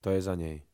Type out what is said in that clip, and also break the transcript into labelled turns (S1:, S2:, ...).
S1: to je za nej.